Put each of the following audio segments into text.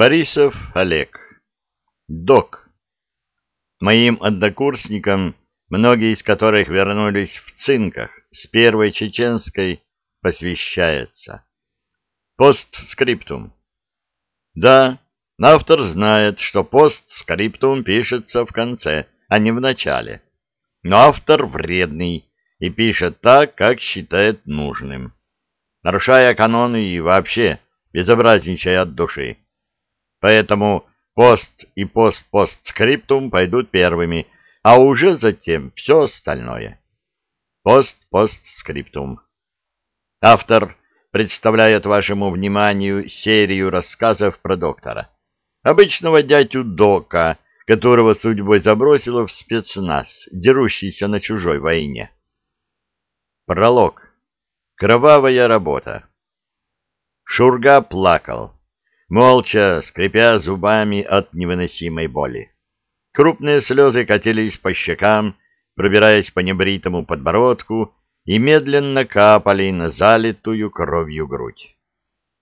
Борисов Олег. Док. Моим однокурсникам, многие из которых вернулись в цинках с первой чеченской, посвящается. Постскриптум. Да, автор знает, что постскриптум пишется в конце, а не в начале. Но автор вредный и пишет так, как считает нужным, нарушая каноны и вообще безобразничая от души. Поэтому пост и пост-постскриптум пойдут первыми, а уже затем все остальное. Пост-постскриптум. Автор представляет вашему вниманию серию рассказов про доктора. Обычного дядю Дока, которого судьбой забросило в спецназ, дерущийся на чужой войне. Пролог. Кровавая работа. Шурга плакал молча скрипя зубами от невыносимой боли. Крупные слезы катились по щекам, пробираясь по небритому подбородку и медленно капали на залитую кровью грудь.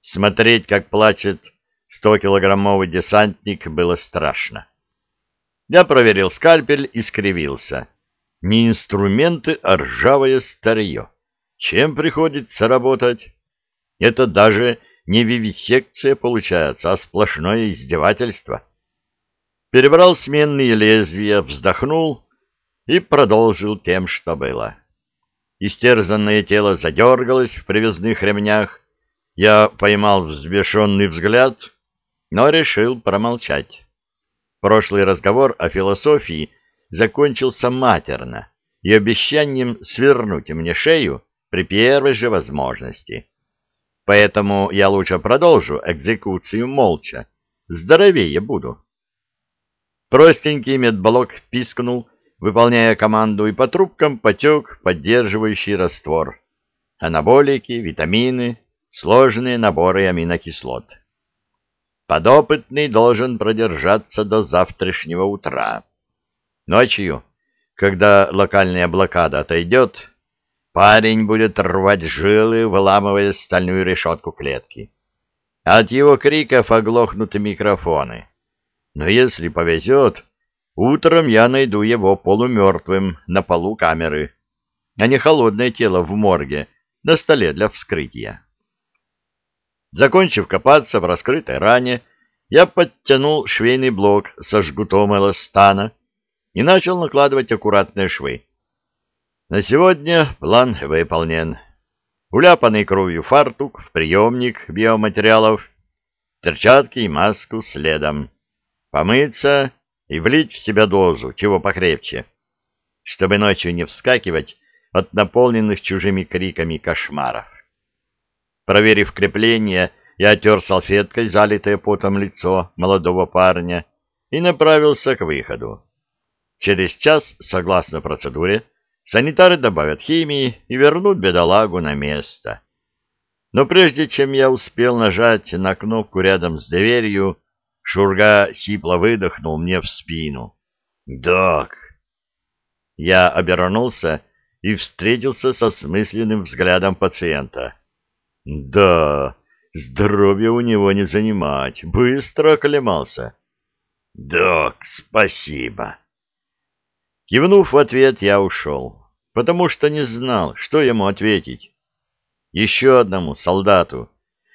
Смотреть, как плачет стокилограммовый десантник, было страшно. Я проверил скальпель и скривился. Не инструменты, а ржавое старье. Чем приходится работать? Это даже не вивисекция получается, а сплошное издевательство. Перебрал сменные лезвия, вздохнул и продолжил тем, что было. Истерзанное тело задергалось в привязных ремнях. Я поймал взбешенный взгляд, но решил промолчать. Прошлый разговор о философии закончился матерно и обещанием свернуть мне шею при первой же возможности. Поэтому я лучше продолжу экзекуцию молча. Здоровее буду. Простенький медблок пискнул, выполняя команду, и по трубкам потек поддерживающий раствор. Анаболики, витамины, сложные наборы аминокислот. Подопытный должен продержаться до завтрашнего утра. Ночью, когда локальная блокада отойдет, Парень будет рвать жилы, выламывая стальную решетку клетки. От его криков оглохнут микрофоны. Но если повезет, утром я найду его полумертвым на полу камеры, а не холодное тело в морге на столе для вскрытия. Закончив копаться в раскрытой ране, я подтянул швейный блок со жгутом эластана и начал накладывать аккуратные швы. На сегодня план выполнен. Уляпанный кровью фартук в приемник биоматериалов, перчатки и маску следом. Помыться и влить в себя дозу, чего покрепче, чтобы ночью не вскакивать от наполненных чужими криками кошмаров. Проверив крепление, я отер салфеткой залитое потом лицо молодого парня и направился к выходу. Через час, согласно процедуре, Санитары добавят химии и вернут бедолагу на место. Но прежде чем я успел нажать на кнопку рядом с дверью, Шурга сипло выдохнул мне в спину. «Док!» Я обернулся и встретился со смысленным взглядом пациента. «Да, здоровье у него не занимать, быстро оклемался». «Док, спасибо!» Кивнув в ответ, я ушел, потому что не знал, что ему ответить. Еще одному солдату,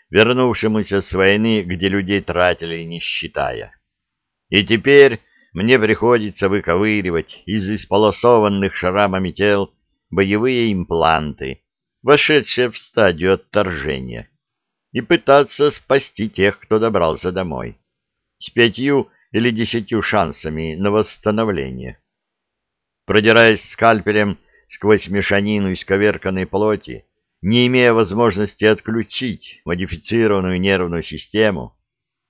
вернувшемуся с войны, где людей тратили, не считая. И теперь мне приходится выковыривать из исполосованных шрамами тел боевые импланты, вошедшие в стадию отторжения, и пытаться спасти тех, кто добрался домой, с пятью или десятью шансами на восстановление. Продираясь скальпелем сквозь мешанину исковерканной плоти, не имея возможности отключить модифицированную нервную систему,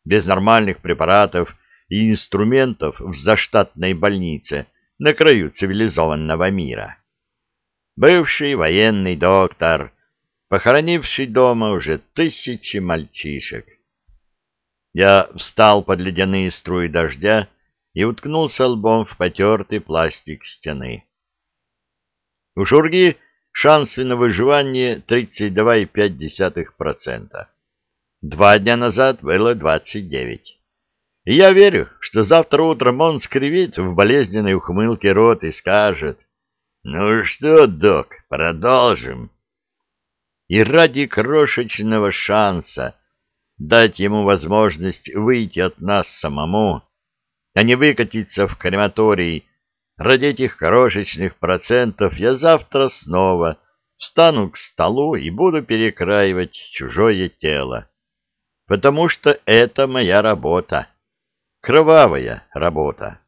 без нормальных препаратов и инструментов в заштатной больнице на краю цивилизованного мира. Бывший военный доктор, похоронивший дома уже тысячи мальчишек. Я встал под ледяные струи дождя и уткнулся лбом в потертый пластик стены. У Шурги шансы на выживание 32,5%. Два дня назад было 29%. И я верю, что завтра утром он скривит в болезненной ухмылке рот и скажет, «Ну что, док, продолжим». И ради крошечного шанса дать ему возможность выйти от нас самому, а не выкатиться в крематорий, ради этих крошечных процентов я завтра снова встану к столу и буду перекраивать чужое тело. Потому что это моя работа. Кровавая работа.